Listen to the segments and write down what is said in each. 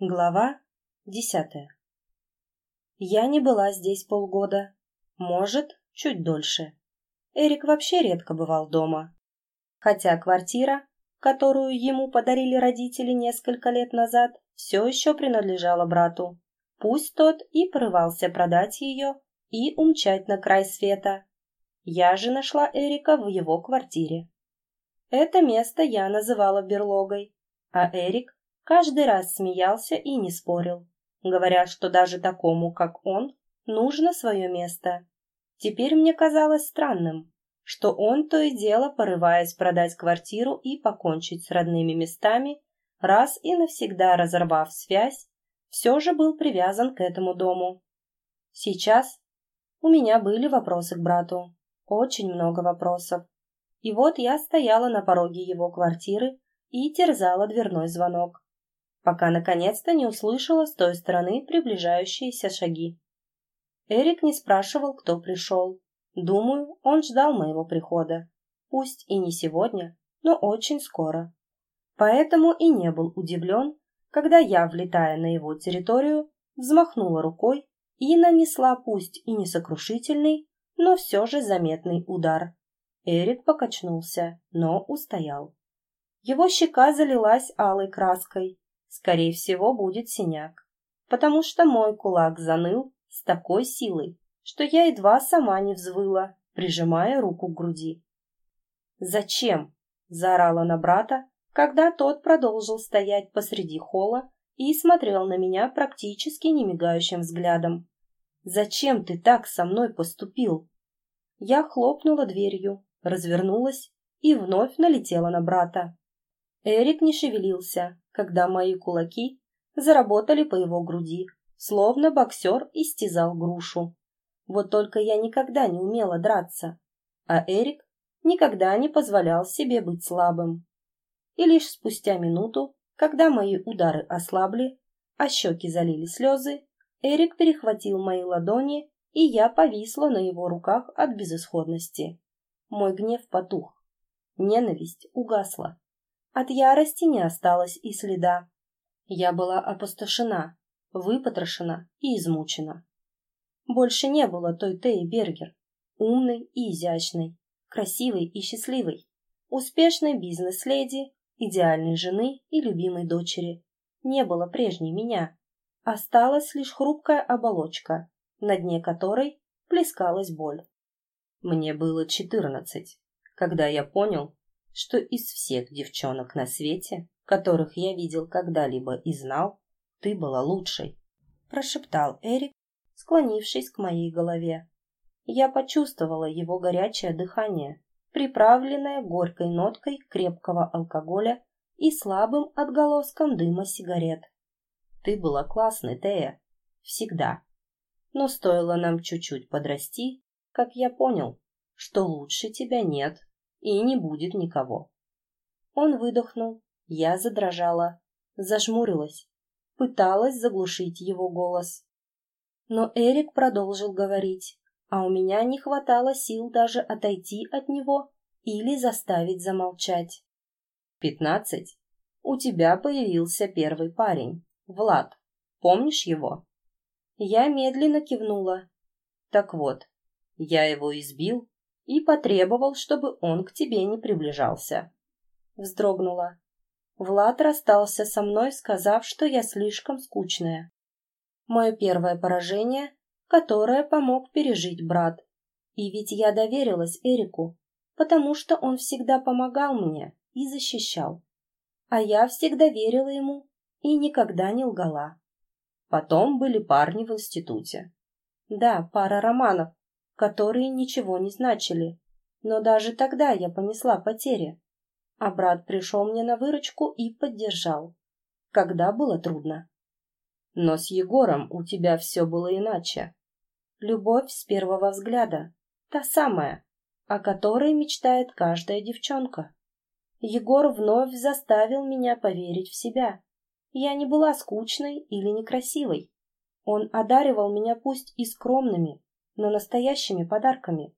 Глава десятая Я не была здесь полгода. Может, чуть дольше. Эрик вообще редко бывал дома. Хотя квартира, которую ему подарили родители несколько лет назад, все еще принадлежала брату. Пусть тот и порывался продать ее и умчать на край света. Я же нашла Эрика в его квартире. Это место я называла берлогой, а Эрик каждый раз смеялся и не спорил, говоря, что даже такому, как он, нужно свое место. Теперь мне казалось странным, что он то и дело, порываясь продать квартиру и покончить с родными местами, раз и навсегда разорвав связь, все же был привязан к этому дому. Сейчас у меня были вопросы к брату, очень много вопросов. И вот я стояла на пороге его квартиры и терзала дверной звонок пока наконец-то не услышала с той стороны приближающиеся шаги. Эрик не спрашивал, кто пришел. Думаю, он ждал моего прихода. Пусть и не сегодня, но очень скоро. Поэтому и не был удивлен, когда я, влетая на его территорию, взмахнула рукой и нанесла пусть и не сокрушительный, но все же заметный удар. Эрик покачнулся, но устоял. Его щека залилась алой краской, скорее всего, будет синяк, потому что мой кулак заныл с такой силой, что я едва сама не взвыла, прижимая руку к груди. «Зачем?» – заорала на брата, когда тот продолжил стоять посреди холла и смотрел на меня практически немигающим взглядом. «Зачем ты так со мной поступил?» Я хлопнула дверью, развернулась и вновь налетела на брата. Эрик не шевелился, когда мои кулаки заработали по его груди, словно боксер истязал грушу. Вот только я никогда не умела драться, а Эрик никогда не позволял себе быть слабым. И лишь спустя минуту, когда мои удары ослабли, а щеки залили слезы, Эрик перехватил мои ладони, и я повисла на его руках от безысходности. Мой гнев потух. Ненависть угасла. От ярости не осталось и следа. Я была опустошена, выпотрошена и измучена. Больше не было той Теи Бергер, умной и изящной, красивой и счастливой, успешной бизнес-леди, идеальной жены и любимой дочери. Не было прежней меня. Осталась лишь хрупкая оболочка, на дне которой плескалась боль. Мне было четырнадцать, когда я понял, что из всех девчонок на свете, которых я видел когда-либо и знал, ты была лучшей, прошептал Эрик, склонившись к моей голове. Я почувствовала его горячее дыхание, приправленное горькой ноткой крепкого алкоголя и слабым отголоском дыма сигарет. Ты была классной, Тея, всегда. Но стоило нам чуть-чуть подрасти, как я понял, что лучше тебя нет и не будет никого. Он выдохнул, я задрожала, зажмурилась, пыталась заглушить его голос. Но Эрик продолжил говорить, а у меня не хватало сил даже отойти от него или заставить замолчать. «Пятнадцать? У тебя появился первый парень, Влад. Помнишь его?» Я медленно кивнула. «Так вот, я его избил и потребовал, чтобы он к тебе не приближался. Вздрогнула. Влад расстался со мной, сказав, что я слишком скучная. Мое первое поражение, которое помог пережить брат. И ведь я доверилась Эрику, потому что он всегда помогал мне и защищал. А я всегда верила ему и никогда не лгала. Потом были парни в институте. Да, пара романов, которые ничего не значили. Но даже тогда я понесла потери. А брат пришел мне на выручку и поддержал, когда было трудно. Но с Егором у тебя все было иначе. Любовь с первого взгляда, та самая, о которой мечтает каждая девчонка. Егор вновь заставил меня поверить в себя. Я не была скучной или некрасивой. Он одаривал меня пусть и скромными, но настоящими подарками.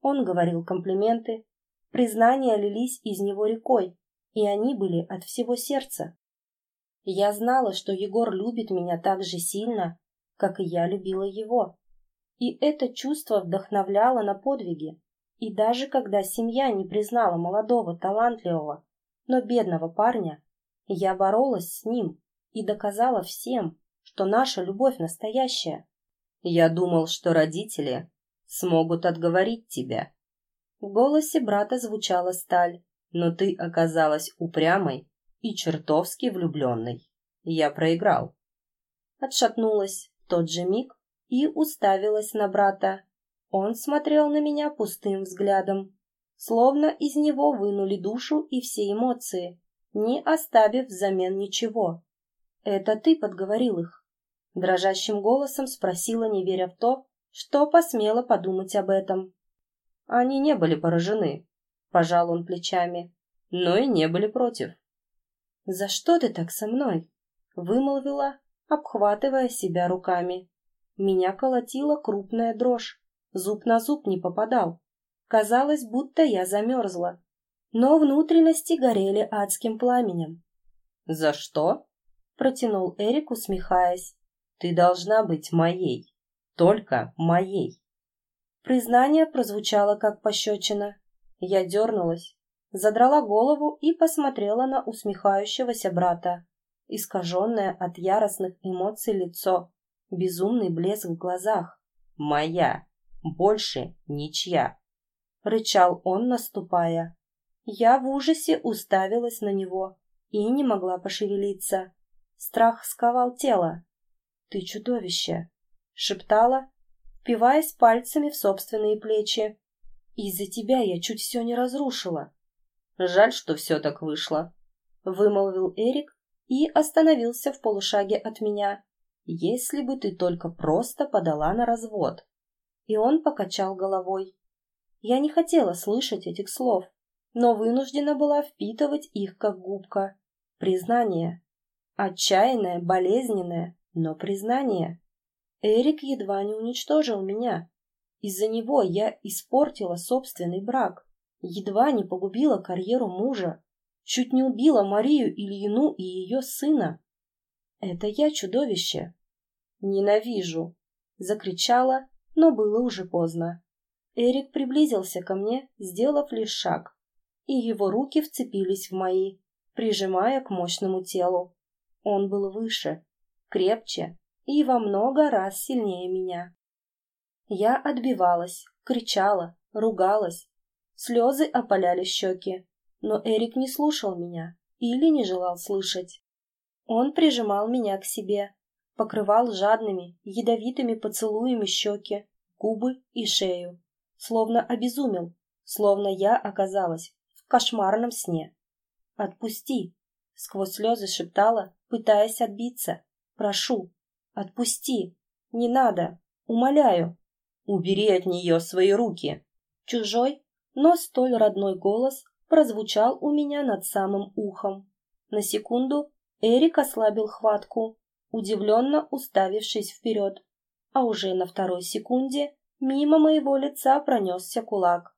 Он говорил комплименты, признания лились из него рекой, и они были от всего сердца. Я знала, что Егор любит меня так же сильно, как и я любила его. И это чувство вдохновляло на подвиги. И даже когда семья не признала молодого, талантливого, но бедного парня, я боролась с ним и доказала всем, что наша любовь настоящая. Я думал, что родители смогут отговорить тебя. В голосе брата звучала сталь, но ты оказалась упрямой и чертовски влюбленной. Я проиграл. Отшатнулась в тот же миг и уставилась на брата. Он смотрел на меня пустым взглядом, словно из него вынули душу и все эмоции, не оставив взамен ничего. «Это ты подговорил их?» Дрожащим голосом спросила, не веря в то, что посмела подумать об этом. Они не были поражены, пожал он плечами, но и не были против. «За что ты так со мной?» — вымолвила, обхватывая себя руками. Меня колотила крупная дрожь, зуб на зуб не попадал. Казалось, будто я замерзла, но внутренности горели адским пламенем. «За что?» — протянул Эрик, усмехаясь. «Ты должна быть моей, только моей». Признание прозвучало как пощечина. Я дернулась, задрала голову и посмотрела на усмехающегося брата. Искаженное от яростных эмоций лицо, безумный блеск в глазах. «Моя! Больше ничья!» — рычал он, наступая. Я в ужасе уставилась на него и не могла пошевелиться. Страх сковал тело. «Ты чудовище!» — шептала, впиваясь пальцами в собственные плечи. «Из-за тебя я чуть все не разрушила». «Жаль, что все так вышло», — вымолвил Эрик и остановился в полушаге от меня. «Если бы ты только просто подала на развод». И он покачал головой. Я не хотела слышать этих слов, но вынуждена была впитывать их как губка. Признание. Отчаянное, болезненное, но признание. Эрик едва не уничтожил меня. Из-за него я испортила собственный брак, едва не погубила карьеру мужа, чуть не убила Марию Ильину и ее сына. Это я чудовище. Ненавижу, закричала, но было уже поздно. Эрик приблизился ко мне, сделав лишь шаг, и его руки вцепились в мои, прижимая к мощному телу. Он был выше, крепче, и во много раз сильнее меня. Я отбивалась, кричала, ругалась. Слезы опаляли щеки, но Эрик не слушал меня или не желал слышать. Он прижимал меня к себе, покрывал жадными, ядовитыми поцелуями щеки, губы и шею, словно обезумел, словно я оказалась в кошмарном сне. «Отпусти!» — сквозь слезы шептала, пытаясь отбиться. «Прошу, Отпусти! Не надо! Умоляю! Убери от нее свои руки!» Чужой, но столь родной голос прозвучал у меня над самым ухом. На секунду Эрик ослабил хватку, удивленно уставившись вперед, а уже на второй секунде мимо моего лица пронесся кулак.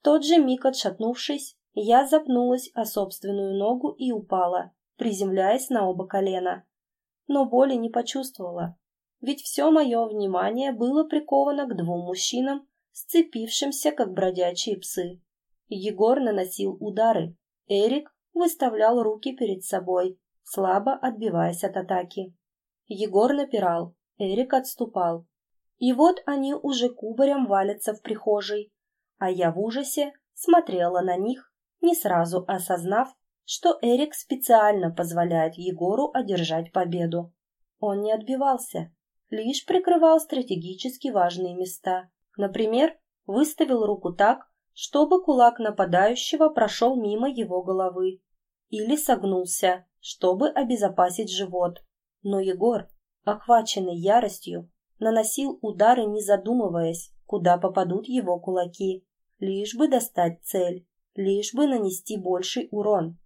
В тот же миг отшатнувшись, я запнулась о собственную ногу и упала, приземляясь на оба колена но боли не почувствовала, ведь все мое внимание было приковано к двум мужчинам, сцепившимся, как бродячие псы. Егор наносил удары, Эрик выставлял руки перед собой, слабо отбиваясь от атаки. Егор напирал, Эрик отступал. И вот они уже кубарем валятся в прихожей, а я в ужасе смотрела на них, не сразу осознав, что Эрик специально позволяет Егору одержать победу. Он не отбивался, лишь прикрывал стратегически важные места. Например, выставил руку так, чтобы кулак нападающего прошел мимо его головы, или согнулся, чтобы обезопасить живот. Но Егор, охваченный яростью, наносил удары, не задумываясь, куда попадут его кулаки, лишь бы достать цель, лишь бы нанести больший урон.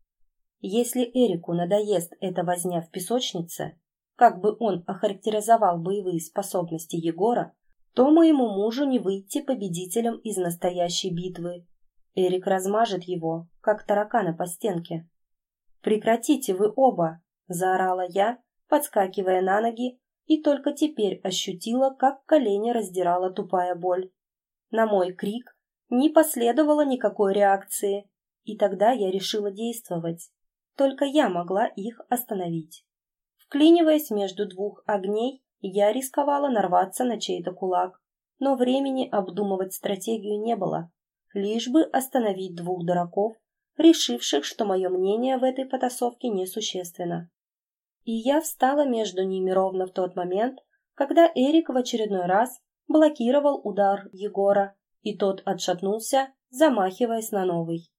Если Эрику надоест эта возня в песочнице, как бы он охарактеризовал боевые способности Егора, то моему мужу не выйти победителем из настоящей битвы. Эрик размажет его, как таракана по стенке. «Прекратите вы оба!» Заорала я, подскакивая на ноги, и только теперь ощутила, как колени раздирала тупая боль. На мой крик не последовало никакой реакции, и тогда я решила действовать. Только я могла их остановить. Вклиниваясь между двух огней, я рисковала нарваться на чей-то кулак, но времени обдумывать стратегию не было, лишь бы остановить двух дураков, решивших, что мое мнение в этой потасовке несущественно. И я встала между ними ровно в тот момент, когда Эрик в очередной раз блокировал удар Егора, и тот отшатнулся, замахиваясь на новый.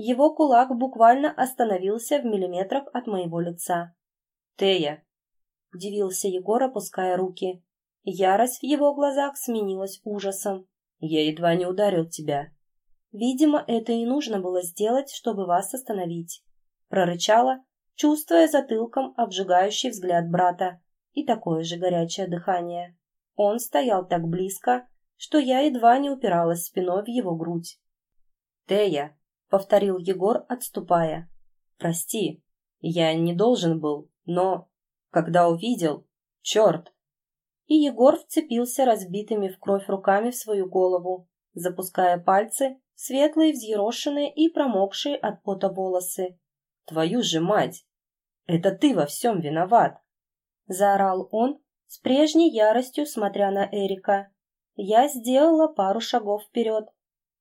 Его кулак буквально остановился в миллиметрах от моего лица. «Тея!» — удивился Егор, опуская руки. Ярость в его глазах сменилась ужасом. «Я едва не ударил тебя». «Видимо, это и нужно было сделать, чтобы вас остановить», — прорычала, чувствуя затылком обжигающий взгляд брата и такое же горячее дыхание. Он стоял так близко, что я едва не упиралась спиной в его грудь. «Тея!» — повторил Егор, отступая. «Прости, я не должен был, но... Когда увидел... Черт!» И Егор вцепился разбитыми в кровь руками в свою голову, запуская пальцы, светлые, взъерошенные и промокшие от пота волосы. «Твою же мать! Это ты во всем виноват!» Заорал он, с прежней яростью смотря на Эрика. Я сделала пару шагов вперед,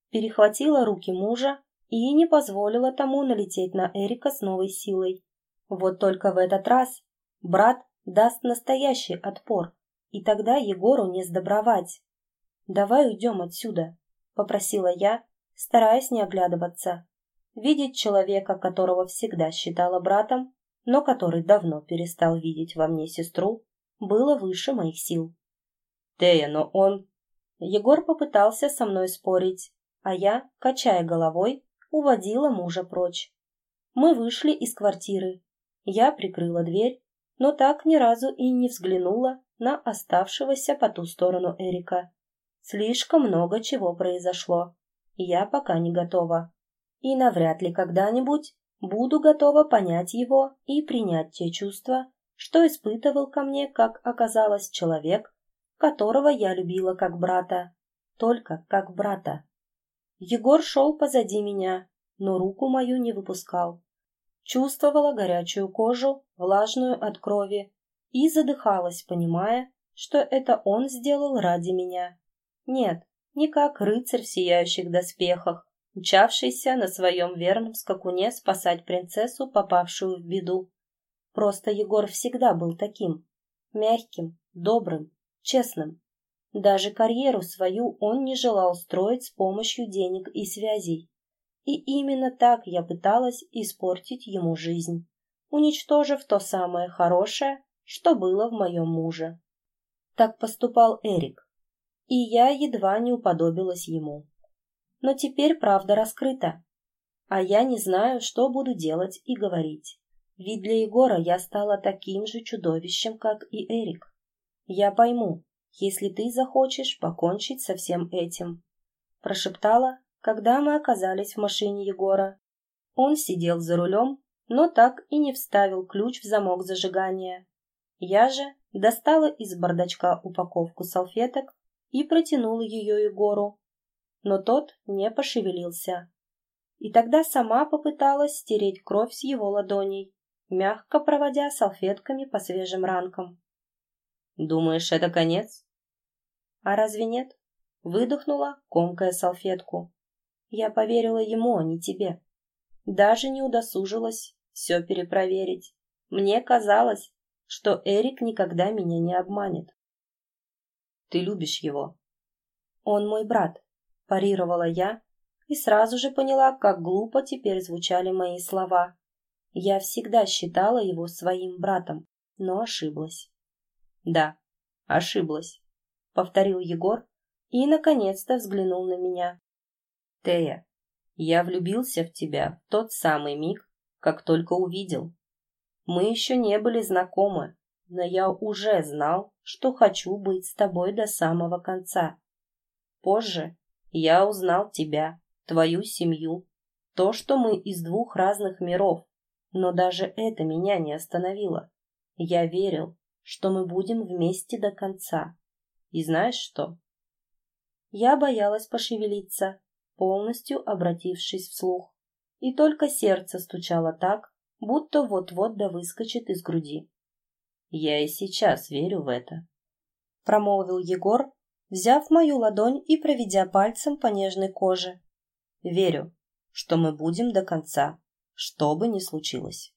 перехватила руки мужа и не позволила тому налететь на Эрика с новой силой. Вот только в этот раз брат даст настоящий отпор, и тогда Егору не сдобровать. «Давай уйдем отсюда», — попросила я, стараясь не оглядываться. Видеть человека, которого всегда считала братом, но который давно перестал видеть во мне сестру, было выше моих сил. «Тея, но он...» Егор попытался со мной спорить, а я, качая головой, уводила мужа прочь. Мы вышли из квартиры. Я прикрыла дверь, но так ни разу и не взглянула на оставшегося по ту сторону Эрика. Слишком много чего произошло. Я пока не готова. И навряд ли когда-нибудь буду готова понять его и принять те чувства, что испытывал ко мне, как оказалось, человек, которого я любила как брата, только как брата. Егор шел позади меня, но руку мою не выпускал. Чувствовала горячую кожу, влажную от крови, и задыхалась, понимая, что это он сделал ради меня. Нет, не как рыцарь в сияющих доспехах, мчавшийся на своем верном скакуне спасать принцессу, попавшую в беду. Просто Егор всегда был таким. Мягким, добрым, честным. Даже карьеру свою он не желал строить с помощью денег и связей. И именно так я пыталась испортить ему жизнь, уничтожив то самое хорошее, что было в моем муже. Так поступал Эрик, и я едва не уподобилась ему. Но теперь правда раскрыта. А я не знаю, что буду делать и говорить. Ведь для Егора я стала таким же чудовищем, как и Эрик. Я пойму, если ты захочешь покончить со всем этим. Прошептала, когда мы оказались в машине Егора. Он сидел за рулем, но так и не вставил ключ в замок зажигания. Я же достала из бардачка упаковку салфеток и протянула ее Егору, но тот не пошевелился. И тогда сама попыталась стереть кровь с его ладоней, мягко проводя салфетками по свежим ранкам. «Думаешь, это конец?» «А разве нет?» Выдохнула, комкая салфетку. Я поверила ему, а не тебе. Даже не удосужилась все перепроверить. Мне казалось, что Эрик никогда меня не обманет. Ты любишь его. Он мой брат, парировала я и сразу же поняла, как глупо теперь звучали мои слова. Я всегда считала его своим братом, но ошиблась. Да, ошиблась, повторил Егор и наконец-то взглянул на меня. Тея, я влюбился в тебя в тот самый миг, как только увидел. Мы еще не были знакомы, но я уже знал, что хочу быть с тобой до самого конца. Позже я узнал тебя, твою семью, то, что мы из двух разных миров, Но даже это меня не остановило. Я верил, что мы будем вместе до конца. И знаешь что? Я боялась пошевелиться, полностью обратившись вслух. И только сердце стучало так, будто вот-вот да выскочит из груди. Я и сейчас верю в это. Промолвил Егор, взяв мою ладонь и проведя пальцем по нежной коже. Верю, что мы будем до конца, что бы ни случилось.